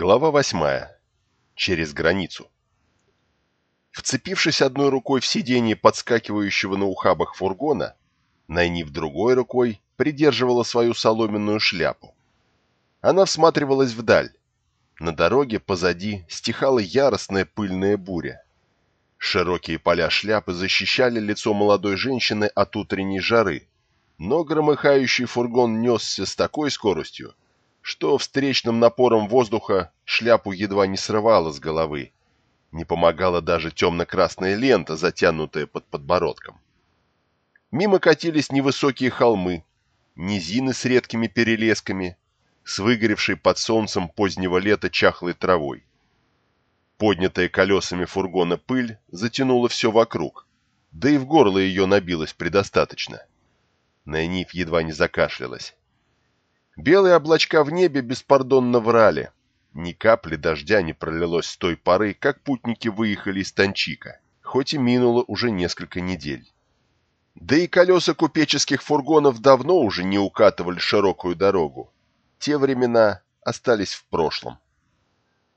Глава восьмая. Через границу. Вцепившись одной рукой в сиденье подскакивающего на ухабах фургона, Найниф другой рукой придерживала свою соломенную шляпу. Она всматривалась вдаль. На дороге позади стихала яростная пыльная буря. Широкие поля шляпы защищали лицо молодой женщины от утренней жары, но громыхающий фургон несся с такой скоростью, что встречным напором воздуха шляпу едва не срывало с головы. Не помогала даже темно-красная лента, затянутая под подбородком. Мимо катились невысокие холмы, низины с редкими перелесками, с выгоревшей под солнцем позднего лета чахлой травой. Поднятая колесами фургона пыль затянула все вокруг, да и в горло ее набилось предостаточно. Найниф едва не закашлялась. Белые облачка в небе беспардонно врали. Ни капли дождя не пролилось с той поры, как путники выехали из Танчика, хоть и минуло уже несколько недель. Да и колеса купеческих фургонов давно уже не укатывали широкую дорогу. Те времена остались в прошлом.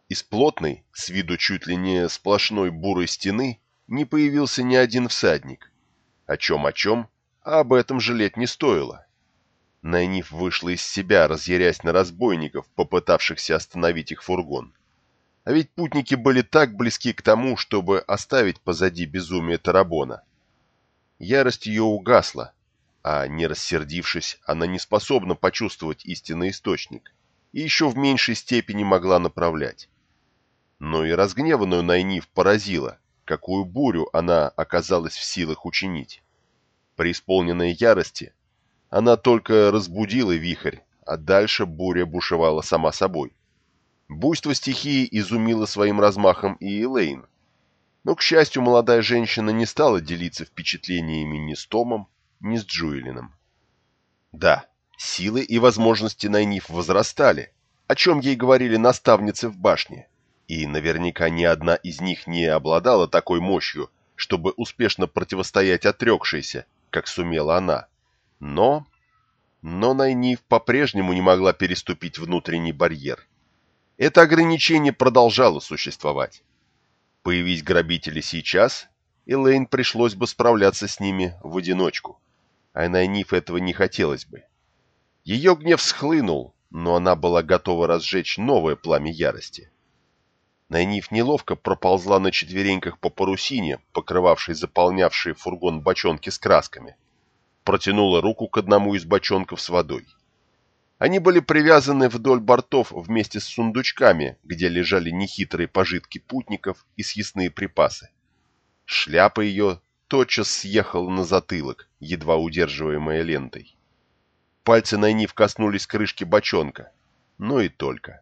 Из плотной, с виду чуть ли не сплошной бурой стены, не появился ни один всадник. О чем о чем, а об этом жалеть не стоило. Найниф вышла из себя, разъярясь на разбойников, попытавшихся остановить их фургон. А ведь путники были так близки к тому, чтобы оставить позади безумие Тарабона. Ярость ее угасла, а не рассердившись, она не способна почувствовать истинный источник и еще в меньшей степени могла направлять. Но и разгневанную Найниф поразила, какую бурю она оказалась в силах учинить. При исполненной ярости она только разбудила вихрь, а дальше буря бушевала сама собой. Буйство стихии изумило своим размахом и Элейн. Но, к счастью, молодая женщина не стала делиться впечатлениями ни с Томом, ни с Джуэлином. Да, силы и возможности Найниф возрастали, о чем ей говорили наставницы в башне, и наверняка ни одна из них не обладала такой мощью, чтобы успешно противостоять отрекшейся, как сумела она. Но... Но Найниф по-прежнему не могла переступить внутренний барьер. Это ограничение продолжало существовать. Появись грабители сейчас, Элейн пришлось бы справляться с ними в одиночку. А Найниф этого не хотелось бы. Ее гнев схлынул, но она была готова разжечь новое пламя ярости. Найниф неловко проползла на четвереньках по парусине, покрывавшей заполнявшие фургон бочонки с красками протянула руку к одному из бочонков с водой. Они были привязаны вдоль бортов вместе с сундучками, где лежали нехитрые пожитки путников и съестные припасы. Шляпа ее тотчас съехала на затылок, едва удерживаемая лентой. Пальцы Найниф коснулись крышки бочонка, но и только.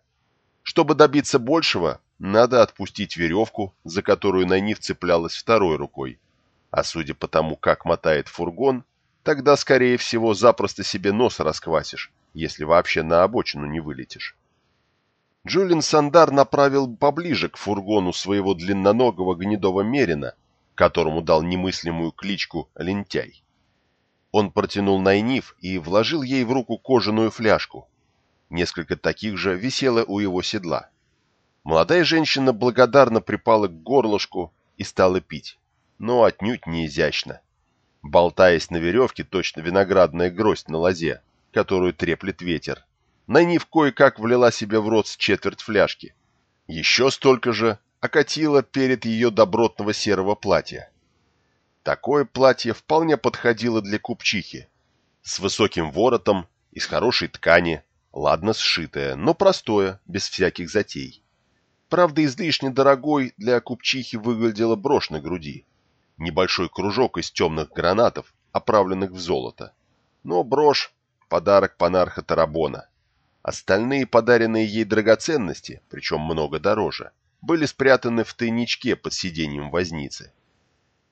Чтобы добиться большего, надо отпустить веревку, за которую Найниф цеплялась второй рукой, а судя по тому, как мотает фургон, Тогда, скорее всего, запросто себе нос расквасишь, если вообще на обочину не вылетишь. Джулин Сандар направил поближе к фургону своего длинноногого гнедого мерина, которому дал немыслимую кличку «Лентяй». Он протянул Найниф и вложил ей в руку кожаную фляжку. Несколько таких же висело у его седла. Молодая женщина благодарно припала к горлышку и стала пить, но отнюдь не изящно болтаясь на веревке, точно виноградная гроздь на лозе, которую треплет ветер. Найниф кое-как влила себе в рот с четверть фляжки. Еще столько же окатила перед ее добротного серого платья. Такое платье вполне подходило для купчихи. С высоким воротом, из хорошей ткани, ладно сшитое, но простое, без всяких затей. Правда, излишне дорогой для купчихи выглядела брошь на груди небольшой кружок из темных гранатов, оправленных в золото. Но брошь — подарок панарха Тарабона. Остальные подаренные ей драгоценности, причем много дороже, были спрятаны в тайничке под сиденьем возницы.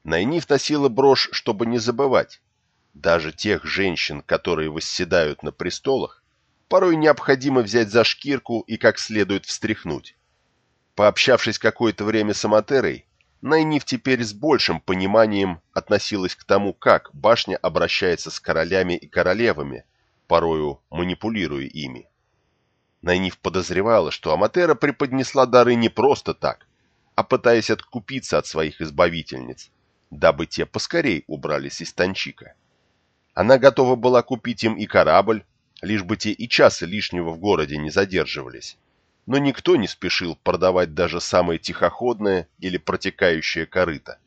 Найниф носила брошь, чтобы не забывать. Даже тех женщин, которые восседают на престолах, порой необходимо взять за шкирку и как следует встряхнуть. Пообщавшись какое-то время с Аматерой, Найниф теперь с большим пониманием относилась к тому, как башня обращается с королями и королевами, порою манипулируя ими. Найниф подозревала, что Аматера преподнесла дары не просто так, а пытаясь откупиться от своих избавительниц, дабы те поскорей убрались из Танчика. Она готова была купить им и корабль, лишь бы те и часы лишнего в городе не задерживались. Но никто не спешил продавать даже самое тихоходное или протекающее корыто.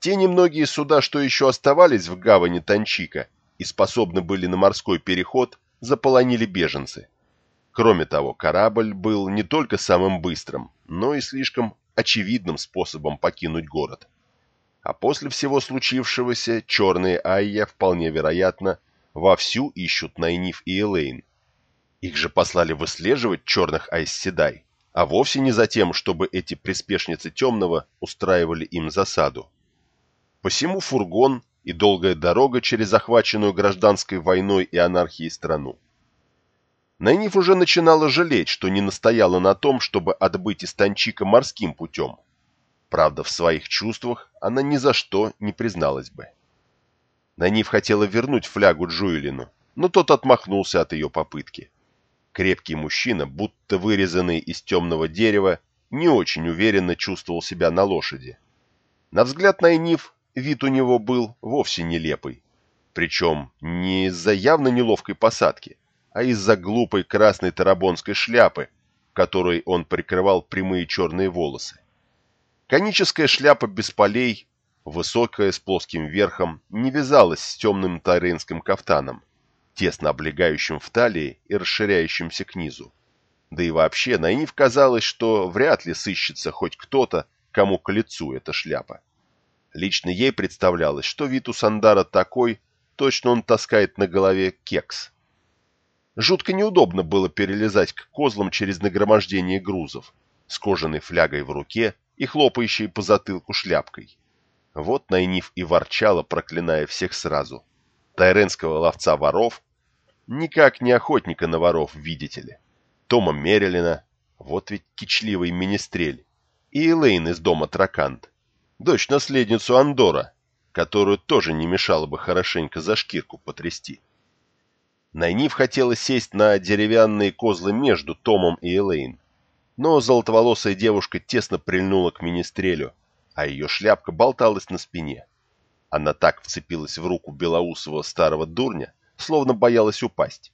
Те немногие суда, что еще оставались в гавани Танчика и способны были на морской переход, заполонили беженцы. Кроме того, корабль был не только самым быстрым, но и слишком очевидным способом покинуть город. А после всего случившегося черные Айя вполне вероятно вовсю ищут Найниф и Элейн. Их же послали выслеживать черных Айсседай, а вовсе не за тем, чтобы эти приспешницы темного устраивали им засаду. Посему фургон и долгая дорога через захваченную гражданской войной и анархией страну. Найниф уже начинала жалеть, что не настояла на том, чтобы отбыть из Танчика морским путем. Правда, в своих чувствах она ни за что не призналась бы. Найниф хотела вернуть флягу Джуэлину, но тот отмахнулся от ее попытки. Крепкий мужчина, будто вырезанный из темного дерева, не очень уверенно чувствовал себя на лошади. На взгляд Найниф вид у него был вовсе нелепый. Причем не из-за явно неловкой посадки, а из-за глупой красной тарабонской шляпы, которой он прикрывал прямые черные волосы. Коническая шляпа без полей, высокая с плоским верхом, не вязалась с темным тайренским кафтаном, тесно облегающим в талии и расширяющимся к низу. Да и вообще, Найниф казалось, что вряд ли сыщется хоть кто-то, кому к лицу эта шляпа. Лично ей представлялось, что вид у Сандара такой, точно он таскает на голове кекс. Жутко неудобно было перелезать к козлам через нагромождение грузов, с кожаной флягой в руке и хлопающей по затылку шляпкой. Вот Найниф и ворчала, проклиная всех сразу. Тайренского ловца воров, никак не охотника на воров, видите ли. Тома Мерилина, вот ведь кичливый министрель, и Элейн из дома Тракант, дочь-наследницу Андора, которую тоже не мешало бы хорошенько за шкирку потрясти. Найниф хотела сесть на деревянные козлы между Томом и Элейн, но золотоволосая девушка тесно прильнула к министрелю, а ее шляпка болталась на спине. Она так вцепилась в руку белоусого старого дурня, словно боялась упасть.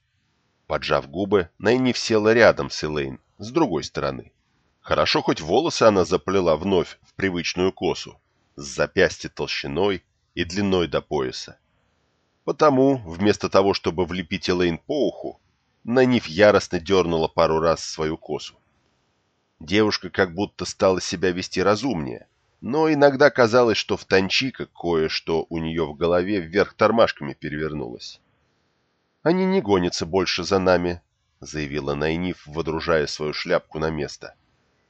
Поджав губы, Найниф села рядом с Элейн, с другой стороны. Хорошо, хоть волосы она заплела вновь в привычную косу, с запястья толщиной и длиной до пояса. Потому, вместо того, чтобы влепить Элейн по уху, Найниф яростно дернула пару раз свою косу. Девушка как будто стала себя вести разумнее, но иногда казалось, что в Танчика кое-что у нее в голове вверх тормашками перевернулось. «Они не гонятся больше за нами», — заявила Найниф, водружая свою шляпку на место.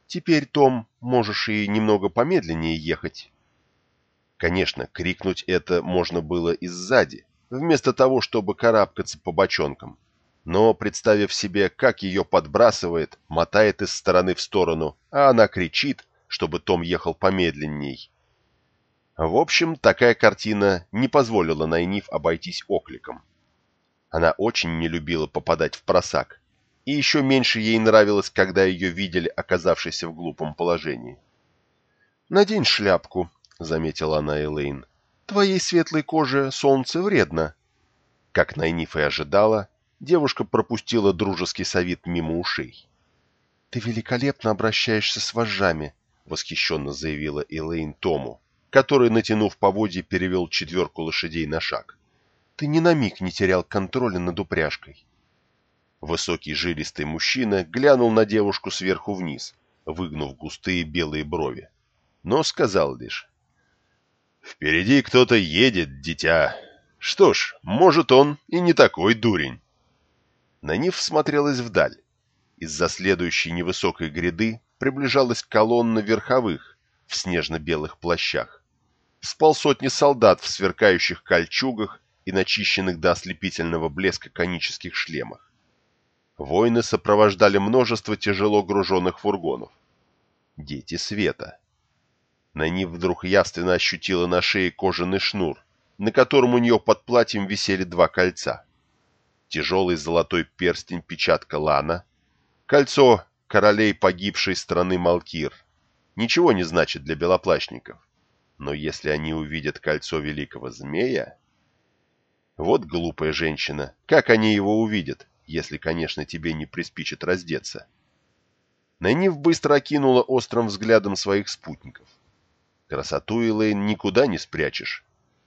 «Теперь, Том, можешь и немного помедленнее ехать». Конечно, крикнуть это можно было и сзади, вместо того, чтобы карабкаться по бочонкам но, представив себе, как ее подбрасывает, мотает из стороны в сторону, а она кричит, чтобы Том ехал помедленней. В общем, такая картина не позволила Найниф обойтись окликом. Она очень не любила попадать в просак, и еще меньше ей нравилось, когда ее видели, оказавшейся в глупом положении. «Надень шляпку», — заметила она Элейн. «Твоей светлой коже солнце вредно». Как Найниф и ожидала, девушка пропустила дружеский совет мимо ушей. «Ты великолепно обращаешься с вожжами», — восхищенно заявила Элейн Тому, который, натянув поводье, перевел четверку лошадей на шаг. «Ты ни на миг не терял контроля над упряжкой». Высокий жилистый мужчина глянул на девушку сверху вниз, выгнув густые белые брови, но сказал лишь «Впереди кто-то едет, дитя. Что ж, может, он и не такой дурень». На Нив смотрелась вдаль. Из-за следующей невысокой гряды приближалась колонна верховых в снежно-белых плащах. С полсотни солдат в сверкающих кольчугах и начищенных до ослепительного блеска конических шлемах. Воины сопровождали множество тяжело груженных фургонов. Дети света. На Нив вдруг явственно ощутила на шее кожаный шнур, на котором у нее под платьем висели два кольца тяжелый золотой перстень печатка Лана, Кольцо королей погибшей страны Малкир ничего не значит для белоплащников. Но если они увидят кольцо великого змея... Вот глупая женщина, как они его увидят, если, конечно, тебе не приспичит раздеться? Найниф быстро окинула острым взглядом своих спутников. Красоту Элейн никуда не спрячешь.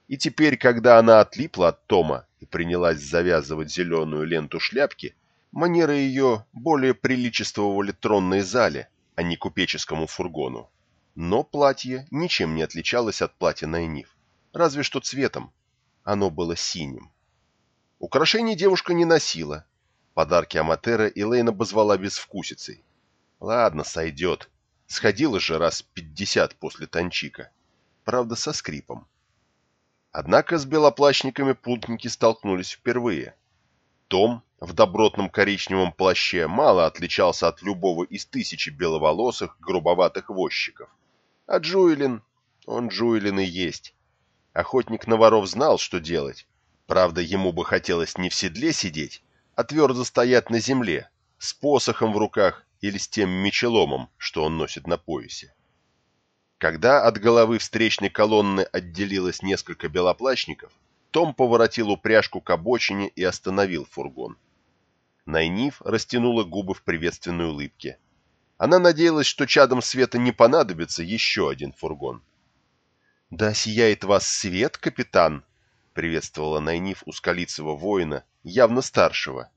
И теперь, когда она отлипла от Тома и принялась завязывать зеленую ленту шляпки, манеры ее более приличествовали тронной зале, а не купеческому фургону. Но платье ничем не отличалось от платья Найниф, разве что цветом. Оно было синим. Украшений девушка не носила. Подарки Аматера Элейн обозвала безвкусицей. Ладно, сойдет. Сходила же раз пятьдесят после Танчика. Правда, со скрипом. Однако с белоплащниками путники столкнулись впервые. Том в добротном коричневом плаще мало отличался от любого из тысячи беловолосых, грубоватых возчиков. А Джуэлин, он Джуэлин и есть. Охотник на воров знал, что делать. Правда, ему бы хотелось не в седле сидеть, а твердо стоять на земле, с посохом в руках или с тем мечеломом, что он носит на поясе. Когда от головы встречной колонны отделилось несколько белоплащников, том поворотил упряжку к обочине и остановил фургон. Найниф растянула губы в приветственной улыбке. Она надеялась, что чадом света не понадобится еще один фургон. «Да сияет вас свет, капитан!» — приветствовала Найниф у скалицего воина, явно старшего,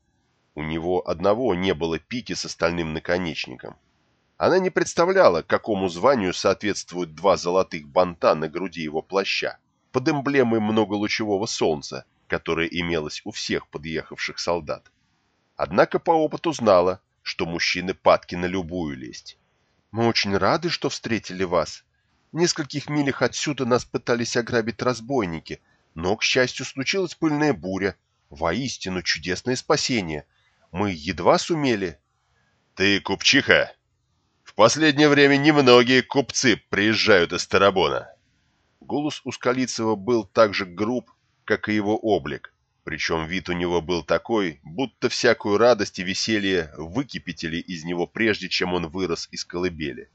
у него одного не было пики с остальным наконечником. Она не представляла, какому званию соответствуют два золотых банта на груди его плаща, под эмблемой многолучевого солнца, которое имелось у всех подъехавших солдат. Однако по опыту знала, что мужчины падки на любую лесть. «Мы очень рады, что встретили вас. В нескольких милях отсюда нас пытались ограбить разбойники, но, к счастью, случилась пыльная буря. Воистину чудесное спасение — мы едва сумели. Ты купчиха? В последнее время немногие купцы приезжают из Тарабона. Голос у Скалицева был так же груб, как и его облик, причем вид у него был такой, будто всякую радость и веселье выкипятили из него прежде, чем он вырос из колыбели.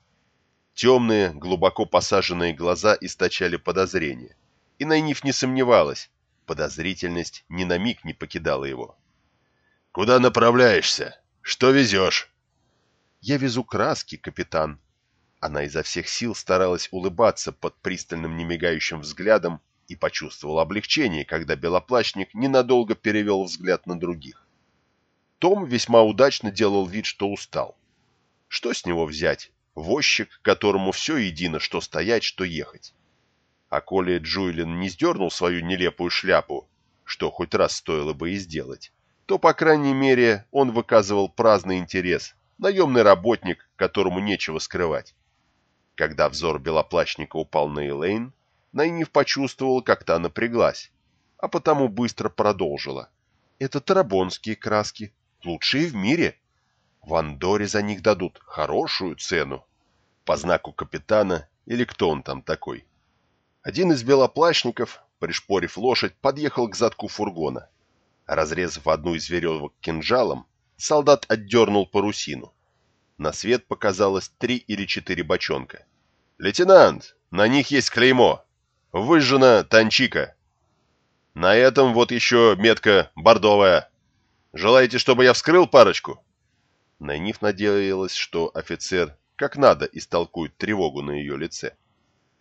Темные, глубоко посаженные глаза источали подозрение, и Найниф не сомневалась, подозрительность ни на миг не покидала его. «Куда направляешься? Что везешь?» «Я везу краски, капитан». Она изо всех сил старалась улыбаться под пристальным немигающим взглядом и почувствовала облегчение, когда белоплащник ненадолго перевел взгляд на других. Том весьма удачно делал вид, что устал. Что с него взять? Возчик, которому все едино, что стоять, что ехать. А коли Джуэлин не сдернул свою нелепую шляпу, что хоть раз стоило бы и сделать, то, по крайней мере, он выказывал праздный интерес, наемный работник, которому нечего скрывать. Когда взор белоплащника упал на Элейн, Найниф почувствовал, как та напряглась, а потому быстро продолжила. «Это тарабонские краски, лучшие в мире. В Андоре за них дадут хорошую цену. По знаку капитана или кто он там такой». Один из белоплащников, пришпорив лошадь, подъехал к задку фургона. Разрезав одну из веревок кинжалом, солдат отдернул парусину. На свет показалось три или четыре бочонка. «Лейтенант, на них есть клеймо. Выжжена танчика. На этом вот еще метка бордовая. Желаете, чтобы я вскрыл парочку?» Найниф надеялась, что офицер как надо истолкует тревогу на ее лице.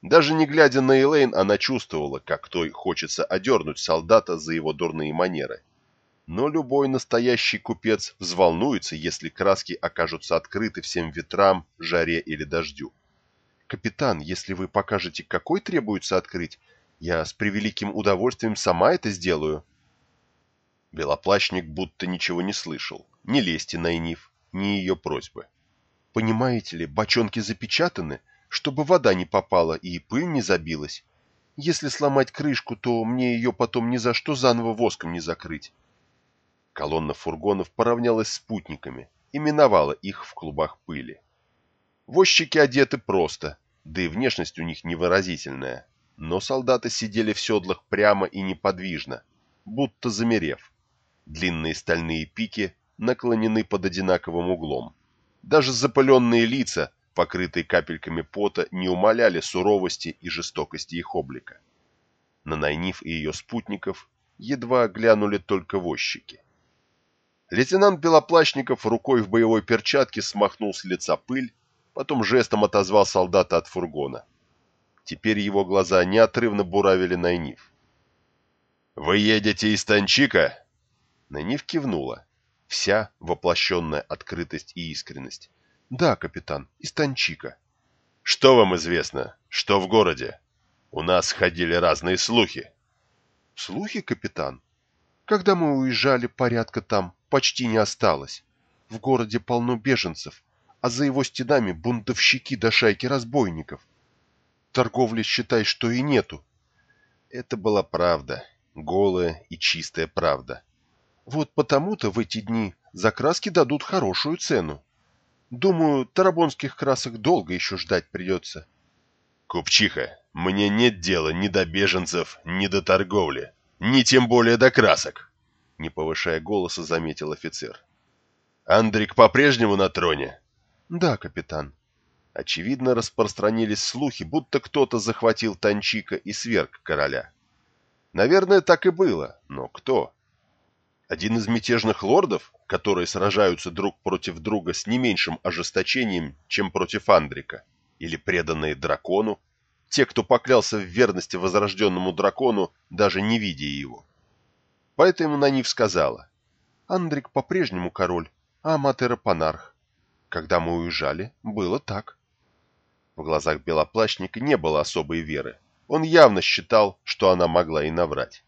Даже не глядя на Элейн, она чувствовала, как той хочется одернуть солдата за его дурные манеры но любой настоящий купец взволнуется, если краски окажутся открыты всем ветрам, жаре или дождю. «Капитан, если вы покажете, какой требуется открыть, я с превеликим удовольствием сама это сделаю». Белоплащник будто ничего не слышал, ни лести Найниф, ни ее просьбы. «Понимаете ли, бочонки запечатаны, чтобы вода не попала и пыль не забилась. Если сломать крышку, то мне ее потом ни за что заново воском не закрыть. Колонна фургонов поравнялась с спутниками и миновала их в клубах пыли. Возчики одеты просто, да и внешность у них невыразительная, но солдаты сидели в седлах прямо и неподвижно, будто замерев. Длинные стальные пики наклонены под одинаковым углом, Даже запыленные лица, покрытые капельками пота, не умаляли суровости и жестокости их облика. На Найниф и ее спутников едва глянули только возчики. Лейтенант Белоплащников рукой в боевой перчатке смахнул с лица пыль, потом жестом отозвал солдата от фургона. Теперь его глаза неотрывно буравили Найниф. «Вы едете из Танчика?» Найниф кивнула. Вся воплощенная открытость и искренность. «Да, капитан, из Танчика». «Что вам известно? Что в городе? У нас ходили разные слухи». «Слухи, капитан? Когда мы уезжали, порядка там почти не осталось. В городе полно беженцев, а за его стенами бунтовщики до шайки разбойников. Торговли, считай, что и нету. Это была правда, голая и чистая правда. Вот потому-то в эти дни за краски дадут хорошую цену. Думаю, тарабонских красок долго еще ждать придется. Купчиха, мне нет дела ни до беженцев, ни до торговли, ни тем более до красок, не повышая голоса, заметил офицер. Андрик по-прежнему на троне? Да, капитан. Очевидно, распространились слухи, будто кто-то захватил Танчика и сверг короля. Наверное, так и было, но кто? Один из мятежных лордов, которые сражаются друг против друга с не меньшим ожесточением, чем против Андрика, или преданные дракону, те, кто поклялся в верности возрожденному дракону, даже не видя его. Поэтому Нанив сказала, «Андрик по-прежнему король, а Аматера панарх. Когда мы уезжали, было так». В глазах белоплащника не было особой веры. Он явно считал, что она могла и наврать.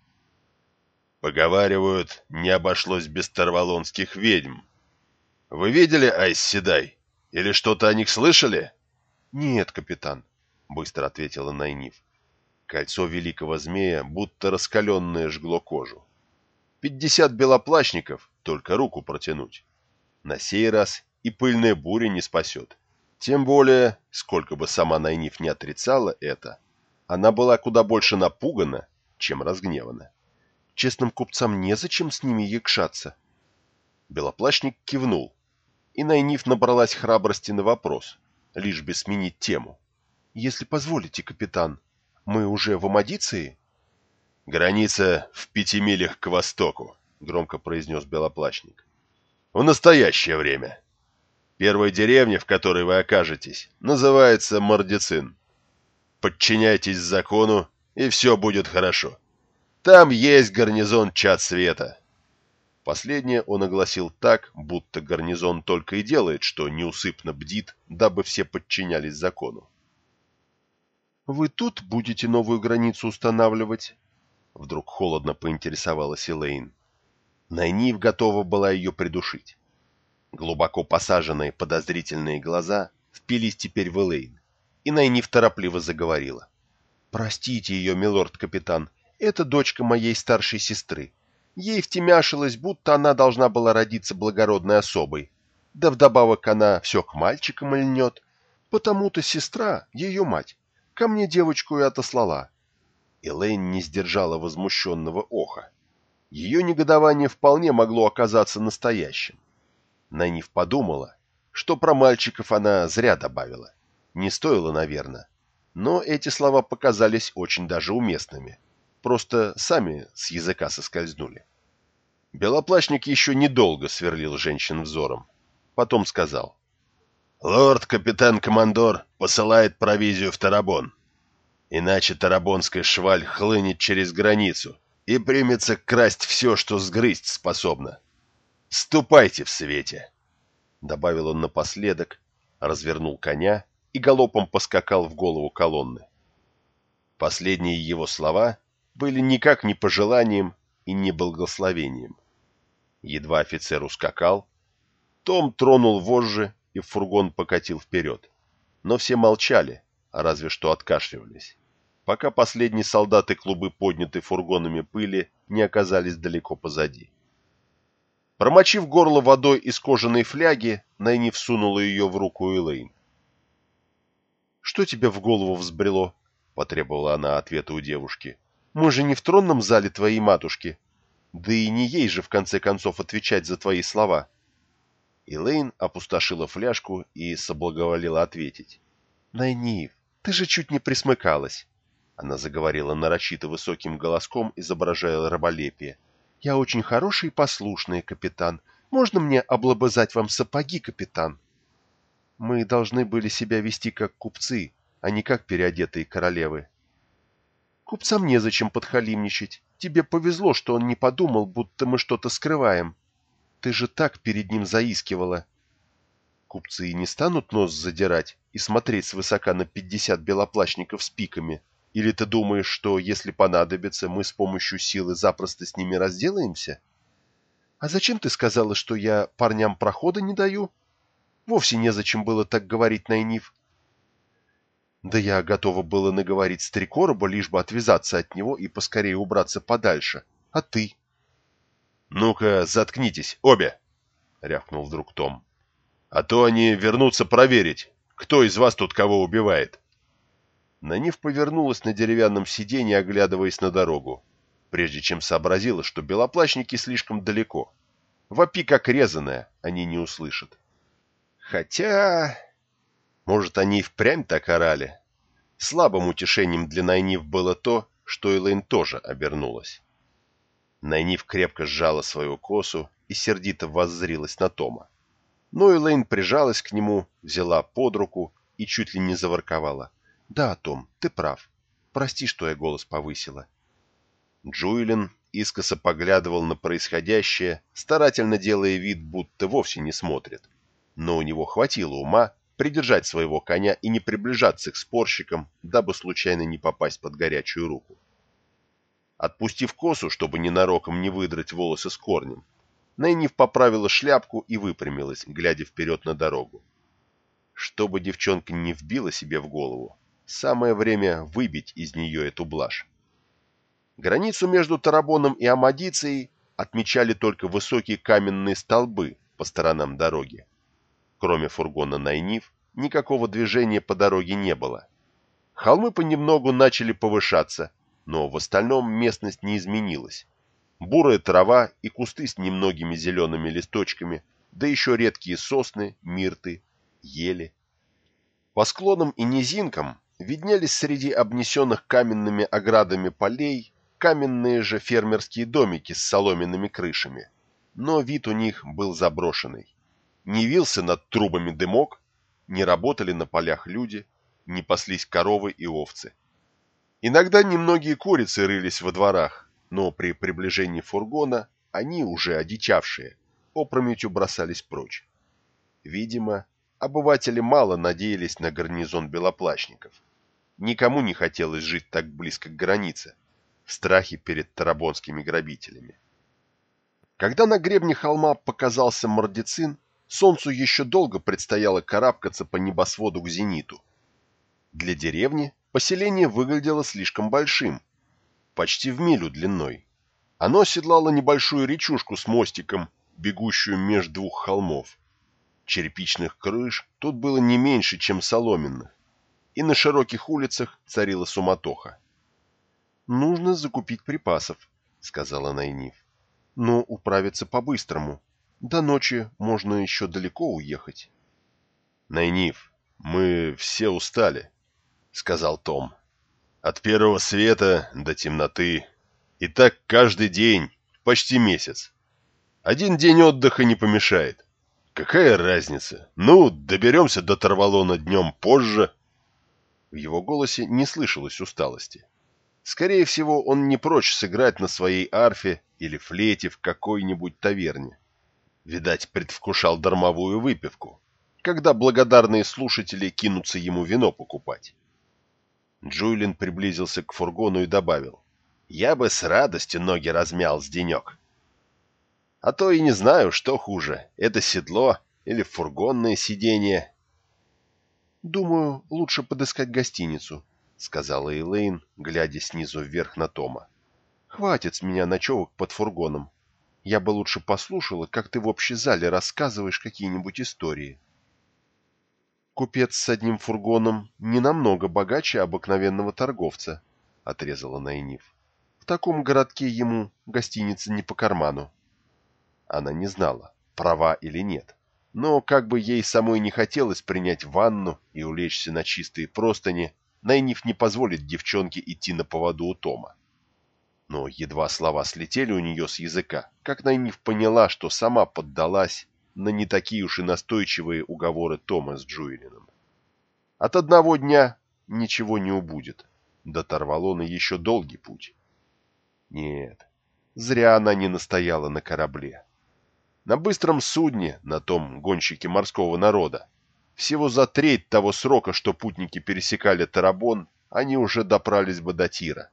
Поговаривают, не обошлось без тарвалонских ведьм. Вы видели Айс Седай? Или что-то о них слышали? Нет, капитан, быстро ответила Найниф. Кольцо великого змея, будто раскаленное, жгло кожу. Пятьдесят белоплащников, только руку протянуть. На сей раз и пыльная буря не спасет. Тем более, сколько бы сама Найниф не отрицала это, она была куда больше напугана, чем разгневана. Честным купцам незачем с ними якшаться. Белоплащник кивнул, и Найниф набралась храбрости на вопрос, лишь бы сменить тему. «Если позволите, капитан, мы уже в Амадиции?» «Граница в пяти милях к востоку», — громко произнес Белоплащник. «В настоящее время. Первая деревня, в которой вы окажетесь, называется Мордицин. Подчиняйтесь закону, и все будет хорошо». Там есть гарнизон чад света. Последнее он огласил так, будто гарнизон только и делает, что неусыпно бдит, дабы все подчинялись закону. «Вы тут будете новую границу устанавливать?» Вдруг холодно поинтересовалась Элейн. Найниф готова была ее придушить. Глубоко посаженные подозрительные глаза впились теперь в Элейн, и Найниф торопливо заговорила. «Простите ее, милорд-капитан, это дочка моей старшей сестры. Ей втемяшилось, будто она должна была родиться благородной особой. Да вдобавок она все к мальчикам льнет. Потому-то сестра, ее мать, ко мне девочку и отослала. Элейн не сдержала возмущенного оха. Ее негодование вполне могло оказаться настоящим. Найниф подумала, что про мальчиков она зря добавила. Не стоило, наверное. Но эти слова показались очень даже уместными просто сами с языка соскользнули. Белоплащник еще недолго сверлил женщин взором. Потом сказал. «Лорд-капитан-командор посылает провизию в Тарабон. Иначе тарабонская шваль хлынет через границу и примется красть все, что сгрызть способна. Ступайте в свете!» Добавил он напоследок, развернул коня и галопом поскакал в голову колонны. Последние его слова были никак не пожеланием и не благословением. Едва офицер ускакал, Том тронул вожжи, и фургон покатил вперед. Но все молчали, а разве что откашливались, пока последние солдаты клубы, подняты фургонами пыли, не оказались далеко позади. Промочив горло водой из кожаной фляги, Найни всунула ее в руку Элейн. «Что тебе в голову взбрело?» — потребовала она ответа у девушки. Мы же не в тронном зале твоей матушки. Да и не ей же, в конце концов, отвечать за твои слова. Элейн опустошила фляжку и соблаговолила ответить. «Найниф, ты же чуть не присмыкалась!» Она заговорила нарочито высоким голоском, изображая раболепие. «Я очень хороший и послушный, капитан. Можно мне облобызать вам сапоги, капитан?» «Мы должны были себя вести как купцы, а не как переодетые королевы». «Купцам незачем подхалимничать. Тебе повезло, что он не подумал, будто мы что-то скрываем. Ты же так перед ним заискивала». Купцы не станут нос задирать и смотреть свысока на пятьдесят белоплащников с пиками. Или ты думаешь, что, если понадобится, мы с помощью силы запросто с ними разделаемся? А зачем ты сказала, что я парням прохода не даю? Вовсе незачем было так говорить, Найниф. Да я готова была наговорить с три короба, лишь бы отвязаться от него и поскорее убраться подальше. А ты? «Ну-ка, заткнитесь, обе!» — рявкнул вдруг Том. «А то они вернутся проверить, кто из вас тут кого убивает». Нанив повернулась на деревянном сиденье, оглядываясь на дорогу, прежде чем сообразила, что белоплащники слишком далеко. Вопи как резаная, они не услышат. Хотя... Может, они и впрямь так орали? Слабым утешением для Найнив было то, что Элэйн тоже обернулась. Найниф крепко сжала свою косу и сердито воззрилась на Тома. Но Элейн прижалась к нему, взяла под руку и чуть ли не заворковала. «Да, Том, ты прав. Прости, что я голос повысила». Джуэлин искоса поглядывал на происходящее, старательно делая вид, будто вовсе не смотрит. Но у него хватило ума придержать своего коня и не приближаться к спорщикам, дабы случайно не попасть под горячую руку. Отпустив косу, чтобы ненароком не выдрать волосы с корнем, Найниф поправила шляпку и выпрямилась, глядя вперед на дорогу. Чтобы девчонка не вбила себе в голову, самое время выбить из нее эту блажь. Границу между Тарабоном и Амадицией отмечали только высокие каменные столбы по сторонам дороги. Кроме фургона Найниф, никакого движения по дороге не было. Холмы понемногу начали повышаться, но в остальном местность не изменилась. Бурая трава и кусты с немногими зелеными листочками, да еще редкие сосны, мирты, ели. По склонам и низинкам виднелись среди обнесенных каменными оградами полей каменные же фермерские домики с соломенными крышами, но вид у них был заброшенный. Не вился над трубами дымок, не работали на полях люди, не паслись коровы и овцы. Иногда немногие курицы рылись во дворах, но при приближении фургона они, уже одичавшие, опрометью бросались прочь. Видимо, обыватели мало надеялись на гарнизон белоплащников. Никому не хотелось жить так близко к границе, в страхе перед тарабонскими грабителями. Когда на гребне холма показался Мордицин, солнцу еще долго предстояло карабкаться по небосводу к зениту. Для деревни Поселение выглядело слишком большим, почти в милю длиной. Оно оседлало небольшую речушку с мостиком, бегущую меж двух холмов. Черепичных крыш тут было не меньше, чем соломенных, и на широких улицах царила суматоха. «Нужно закупить припасов», — сказала Найниф. «Но управиться по-быстрому. До ночи можно еще далеко уехать». «Найниф, мы все устали», — сказал Том. «От первого света до темноты. И так каждый день, почти месяц. Один день отдыха не помешает. Какая разница? Ну, доберемся до Тарвалона днем позже». В его голосе не слышалось усталости. Скорее всего, он не прочь сыграть на своей арфе или флейте в какой-нибудь таверне. Видать, предвкушал дармовую выпивку, когда благодарные слушатели кинутся ему вино покупать. Джуйлин приблизился к фургону и добавил. «Я бы с радостью ноги размял с денек. А то и не знаю, что хуже, это седло или фургонное сиденье». «Думаю, лучше подыскать гостиницу», — сказала Элейн, глядя снизу вверх на Тома. «Хватит с меня ночевок под фургоном. Я бы лучше послушала, как ты в общей зале рассказываешь какие-нибудь истории». Купец с одним фургоном не намного богаче обыкновенного торговца, — отрезала Найниф. В таком городке ему гостиница не по карману. Она не знала, права или нет. Но как бы ей самой не хотелось принять ванну и улечься на чистые простыни, Найниф не позволит девчонке идти на поводу у Тома. Но едва слова слетели у нее с языка, как Найниф поняла, что сама поддалась на не такие уж и настойчивые уговоры Тома с Джуэлином. От одного дня ничего не убудет. До Тарвалона еще долгий путь. Нет, зря она не настояла на корабле. На быстром судне, на том гонщике морского народа, всего за треть того срока, что путники пересекали Тарабон, они уже добрались бы до Тира.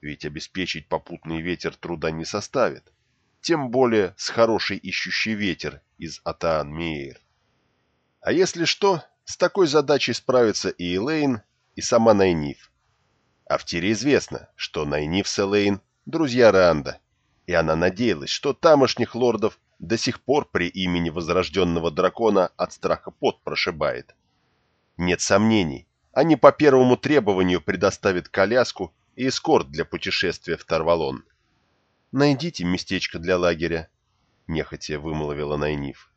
Ведь обеспечить попутный ветер труда не составит. Тем более с хорошей ищущий ветер из Атаан-Мейер. А если что, с такой задачей справится и Элейн, и сама Найниф. А в Тире известно, что Найниф с Элейн – друзья Ранда, и она надеялась, что тамошних лордов до сих пор при имени возрожденного дракона от страха пот прошибает. Нет сомнений, они по первому требованию предоставят коляску и эскорт для путешествия в Тарвалон. «Найдите местечко для лагеря», — нехотя вымолвила Найниф.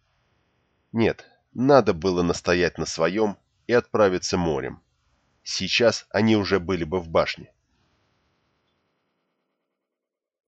Нет, надо было настоять на своем и отправиться морем. Сейчас они уже были бы в башне.